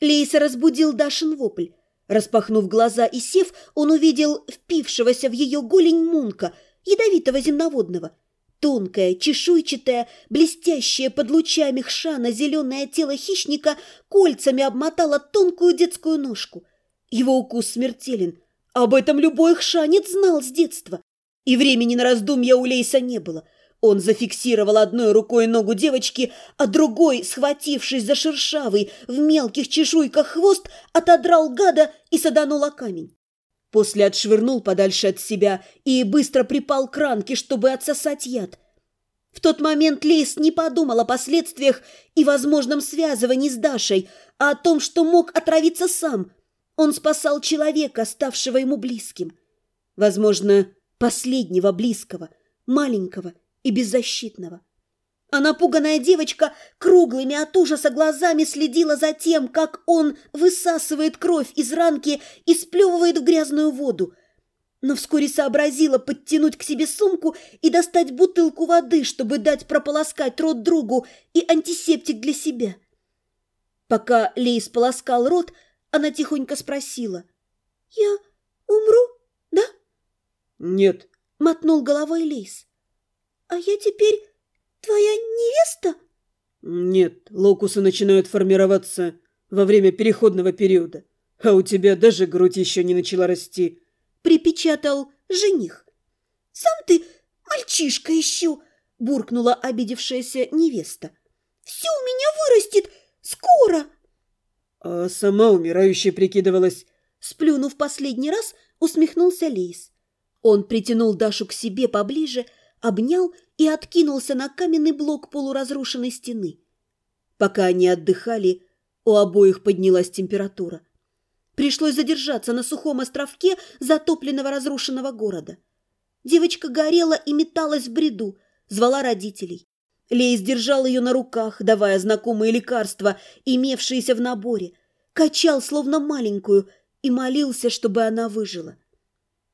Лейса разбудил Дашин вопль. Распахнув глаза и сев, он увидел впившегося в ее голень мунка, ядовитого земноводного. Тонкое, чешуйчатое, блестящее под лучами хшана зеленое тело хищника кольцами обмотало тонкую детскую ножку. Его укус смертелен. Об этом любой хшанец знал с детства. И времени на раздумья у Лейса не было – он зафиксировал одной рукой ногу девочки, а другой, схватившись за шершавый в мелких чешуйках хвост, отодрал гада и саданул о камень. После отшвырнул подальше от себя и быстро припал к ранке, чтобы отсосать яд. В тот момент Лейс не подумал о последствиях и возможном связывании с Дашей, а о том, что мог отравиться сам. Он спасал человека, ставшего ему близким. Возможно, последнего близкого, маленького и беззащитного. А напуганная девочка круглыми от ужаса глазами следила за тем, как он высасывает кровь из ранки и сплевывает в грязную воду. Но вскоре сообразила подтянуть к себе сумку и достать бутылку воды, чтобы дать прополоскать рот другу и антисептик для себя. Пока Лейс полоскал рот, она тихонько спросила. «Я умру, да?» «Нет», — мотнул головой Лейс. «А я теперь твоя невеста?» «Нет, локусы начинают формироваться во время переходного периода, а у тебя даже грудь еще не начала расти», — припечатал жених. «Сам ты мальчишка еще!» — буркнула обидевшаяся невеста. «Все у меня вырастет скоро!» А сама умирающая прикидывалась. Сплюнув последний раз, усмехнулся Лейс. Он притянул Дашу к себе поближе, обнял и откинулся на каменный блок полуразрушенной стены. Пока они отдыхали, у обоих поднялась температура. Пришлось задержаться на сухом островке затопленного разрушенного города. Девочка горела и металась в бреду, звала родителей. Лей сдержал ее на руках, давая знакомые лекарства, имевшиеся в наборе, качал, словно маленькую, и молился, чтобы она выжила.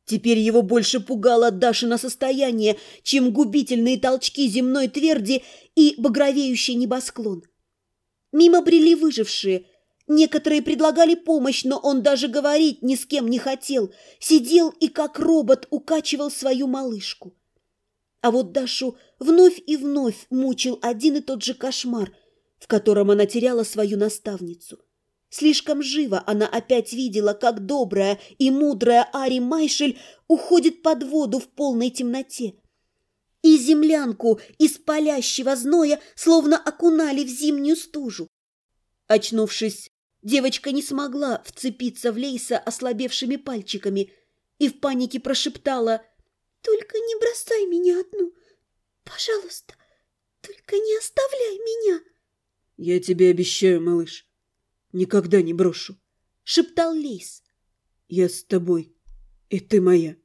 Теперь его больше пугало Дашино состояние, чем губительные толчки земной тверди и багровеющий небосклон. Мимо брели выжившие. Некоторые предлагали помощь, но он даже говорить ни с кем не хотел. Сидел и как робот укачивал свою малышку. А вот Дашу вновь и вновь мучил один и тот же кошмар, в котором она теряла свою наставницу – Слишком живо она опять видела, как добрая и мудрая Ари Майшель уходит под воду в полной темноте. И землянку из палящего зноя словно окунали в зимнюю стужу. Очнувшись, девочка не смогла вцепиться в Лейса ослабевшими пальчиками и в панике прошептала «Только не бросай меня одну! Пожалуйста, только не оставляй меня!» «Я тебе обещаю, малыш, никогда не брошу», — шептал Лейс. «Я с тобой, и ты моя».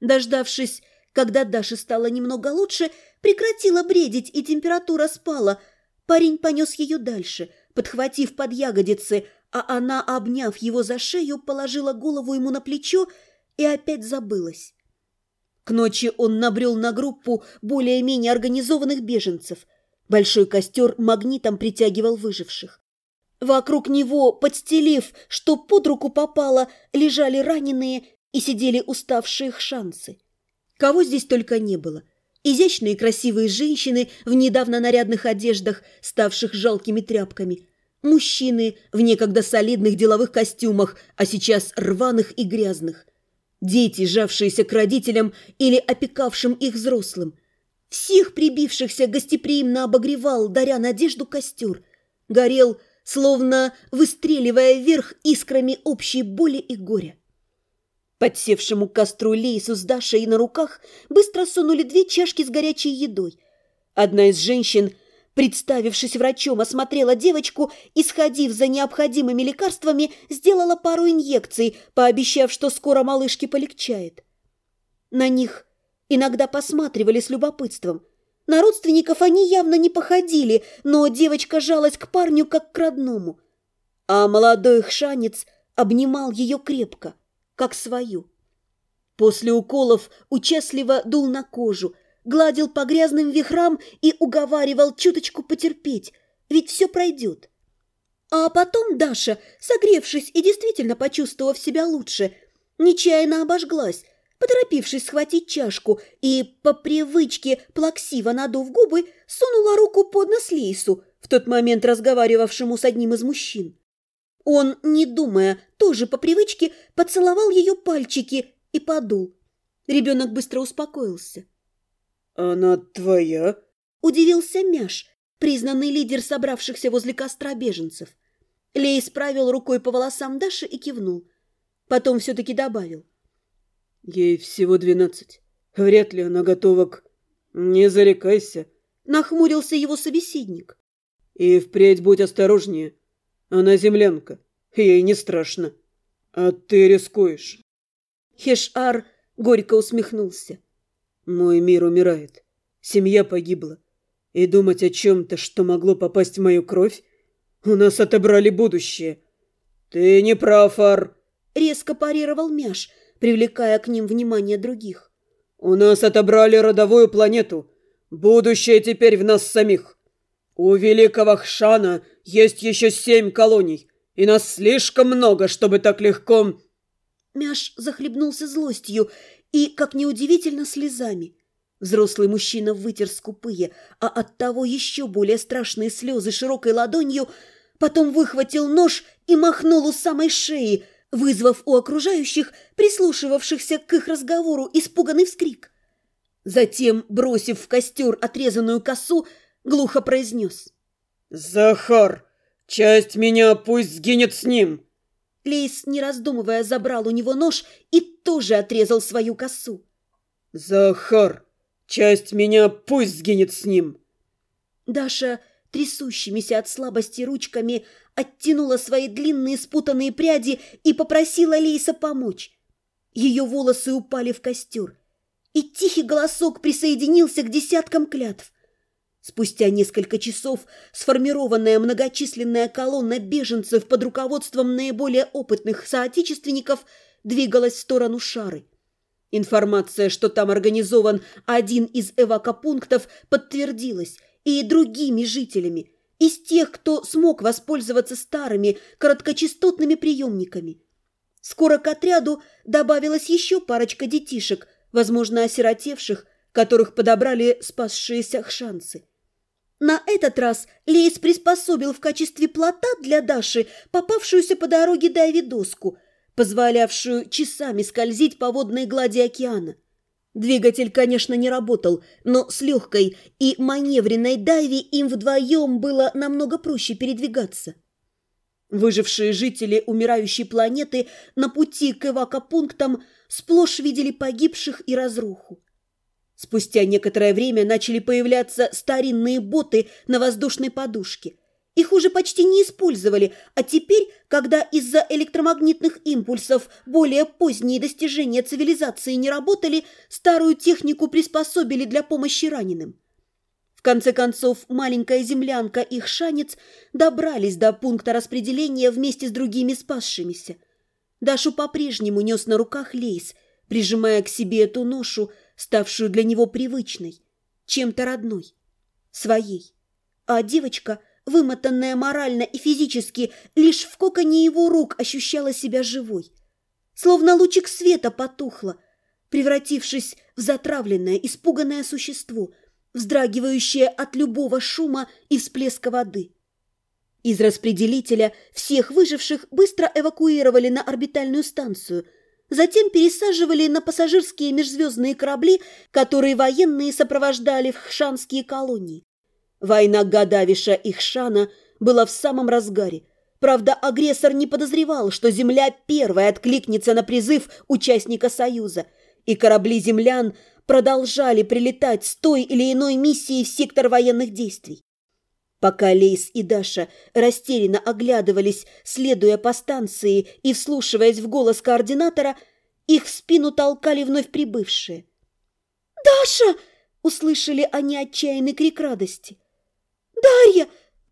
Дождавшись, когда Даше стало немного лучше, прекратила бредить, и температура спала. Парень понес ее дальше, подхватив под ягодицы, а она, обняв его за шею, положила голову ему на плечо и опять забылась. К ночи он набрел на группу более-менее организованных беженцев. Большой костер магнитом притягивал выживших. Вокруг него, подстелив, что под руку попало, лежали раненые и сидели уставшие шансы. Кого здесь только не было. Изящные красивые женщины в недавно нарядных одеждах, ставших жалкими тряпками. Мужчины в некогда солидных деловых костюмах, а сейчас рваных и грязных. Дети, сжавшиеся к родителям или опекавшим их взрослым. Всех прибившихся гостеприимно обогревал, даря надежду костер. Горел словно выстреливая вверх искрами общей боли и горя. Подсевшему к костру Лейсу с Дашей на руках быстро сунули две чашки с горячей едой. Одна из женщин, представившись врачом, осмотрела девочку и, сходив за необходимыми лекарствами, сделала пару инъекций, пообещав, что скоро малышке полегчает. На них иногда посматривали с любопытством – на родственников они явно не походили, но девочка жалась к парню как к родному. А молодой хшанец обнимал ее крепко, как свою. После уколов участливо дул на кожу, гладил по грязным вихрам и уговаривал чуточку потерпеть, ведь все пройдет. А потом Даша, согревшись и действительно почувствовав себя лучше, нечаянно обожглась, поторопившись схватить чашку и, по привычке, плаксиво надув губы, сунула руку под нос Лейсу, в тот момент разговаривавшему с одним из мужчин. Он, не думая, тоже по привычке поцеловал ее пальчики и подул. Ребенок быстро успокоился. «Она твоя?» – удивился Мяш, признанный лидер собравшихся возле костра беженцев. Лей справил рукой по волосам Даши и кивнул. Потом все-таки добавил. «Ей всего двенадцать. Вряд ли она готова к...» «Не зарекайся», – нахмурился его собеседник. «И впредь будь осторожнее. Она землянка. Ей не страшно. А ты рискуешь». Хешар горько усмехнулся. «Мой мир умирает. Семья погибла. И думать о чем-то, что могло попасть в мою кровь? У нас отобрали будущее». «Ты не прав, Ар!» — резко парировал Мяш, привлекая к ним внимание других. «У нас отобрали родовую планету. Будущее теперь в нас самих. У великого Хшана есть еще семь колоний, и нас слишком много, чтобы так легко...» Мяш захлебнулся злостью и, как неудивительно, слезами. Взрослый мужчина вытер скупые, а оттого еще более страшные слезы широкой ладонью, потом выхватил нож и махнул у самой шеи, вызвав у окружающих, прислушивавшихся к их разговору, испуганный вскрик. Затем, бросив в костер отрезанную косу, глухо произнес. «Захар, часть меня пусть сгинет с ним!» Лейс, не раздумывая, забрал у него нож и тоже отрезал свою косу. «Захар, часть меня пусть сгинет с ним!» Даша, трясущимися от слабости ручками, оттянула свои длинные спутанные пряди и попросила Лейса помочь. Ее волосы упали в костер, и тихий голосок присоединился к десяткам клятв. Спустя несколько часов сформированная многочисленная колонна беженцев под руководством наиболее опытных соотечественников двигалась в сторону Шары. Информация, что там организован один из эвакопунктов, подтвердилась и другими жителями, из тех, кто смог воспользоваться старыми короткочастотными приемниками. Скоро к отряду добавилась еще парочка детишек, возможно, осиротевших, которых подобрали спасшиеся хшанцы. На этот раз Лейс приспособил в качестве плота для Даши попавшуюся по дороге Дайви доску, позволявшую часами скользить по водной глади океана. Двигатель, конечно, не работал, но с легкой и маневренной Дайви им вдвоем было намного проще передвигаться. Выжившие жители умирающей планеты на пути к эвакопунктам сплошь видели погибших и разруху. Спустя некоторое время начали появляться старинные боты на воздушной подушке. Их уже почти не использовали, а теперь, когда из-за электромагнитных импульсов более поздние достижения цивилизации не работали, старую технику приспособили для помощи раненым. В конце концов, маленькая землянка и шанец добрались до пункта распределения вместе с другими спасшимися. Дашу по-прежнему нес на руках Лейс, прижимая к себе эту ношу, ставшую для него привычной, чем-то родной, своей. А девочка, вымотанная морально и физически, лишь в коконе его рук ощущала себя живой. Словно лучик света потухла, превратившись в затравленное, испуганное существо, вздрагивающее от любого шума и всплеска воды. Из распределителя всех выживших быстро эвакуировали на орбитальную станцию – Затем пересаживали на пассажирские межзвездные корабли, которые военные сопровождали в хшанские колонии. Война Гадавиша и Хшана была в самом разгаре. Правда, агрессор не подозревал, что Земля первая откликнется на призыв участника Союза, и корабли землян продолжали прилетать с той или иной миссией в сектор военных действий. Пока Лейс и Даша растерянно оглядывались, следуя по станции и вслушиваясь в голос координатора, их в спину толкали вновь прибывшие. «Даша!» — услышали они отчаянный крик радости. «Дарья!»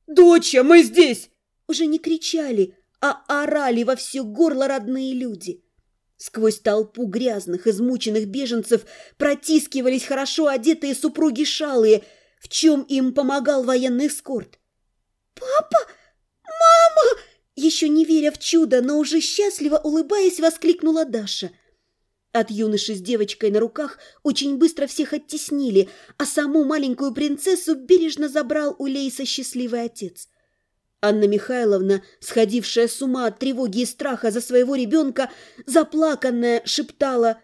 «Доча, мы здесь!» Уже не кричали, а орали во все горло родные люди. Сквозь толпу грязных, измученных беженцев протискивались хорошо одетые супруги Шалые, в чем им помогал военный эскорт. «Папа! Мама!» Еще не веря в чудо, но уже счастливо улыбаясь, воскликнула Даша. От юноши с девочкой на руках очень быстро всех оттеснили, а саму маленькую принцессу бережно забрал у Лейса счастливый отец. Анна Михайловна, сходившая с ума от тревоги и страха за своего ребенка, заплаканная, шептала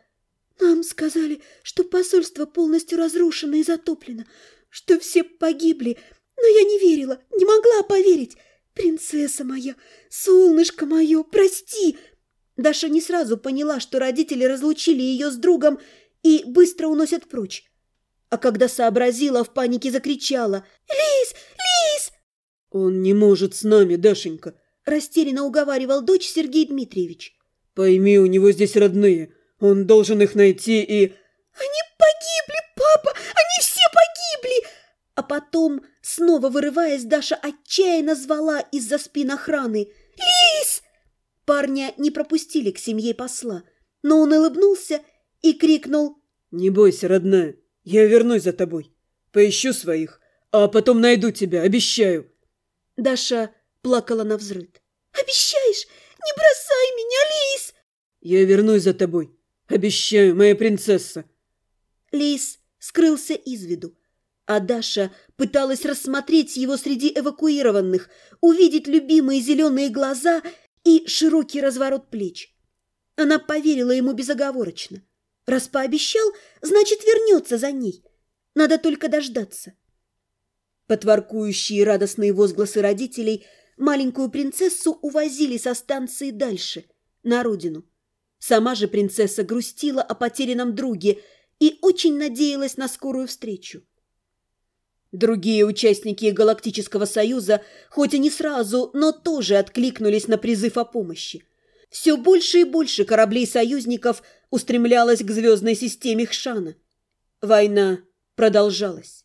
«Нам сказали, что посольство полностью разрушено и затоплено, что все погибли, но я не верила, не могла поверить. Принцесса моя, солнышко мое, прости!» Даша не сразу поняла, что родители разлучили ее с другом и быстро уносят прочь. А когда сообразила, в панике закричала «Лис! Лис!» «Он не может с нами, Дашенька», – растерянно уговаривал дочь Сергей Дмитриевич. «Пойми, у него здесь родные. Он должен их найти и...» «Они погибли, папа! Они все погибли!» А потом, снова вырываясь, Даша отчаянно звала из-за спин охраны. Парня не пропустили к семье посла, но он улыбнулся и крикнул «Не бойся, родная, я вернусь за тобой. Поищу своих, а потом найду тебя, обещаю». Даша плакала на взрыд. «Обещаешь? Не бросай меня, Лис!» «Я вернусь за тобой. Обещаю, моя принцесса!» Лис скрылся из виду, а Даша пыталась рассмотреть его среди эвакуированных, увидеть любимые зеленые глаза и широкий разворот плеч. Она поверила ему безоговорочно. Раз пообещал, значит, вернется за ней. Надо только дождаться. Подворкующие радостные возгласы родителей маленькую принцессу увозили со станции дальше, на родину. Сама же принцесса грустила о потерянном друге и очень надеялась на скорую встречу. Другие участники Галактического Союза, хоть и не сразу, но тоже откликнулись на призыв о помощи. Все больше и больше кораблей союзников устремлялось к звездной системе Хшана. Война продолжалась.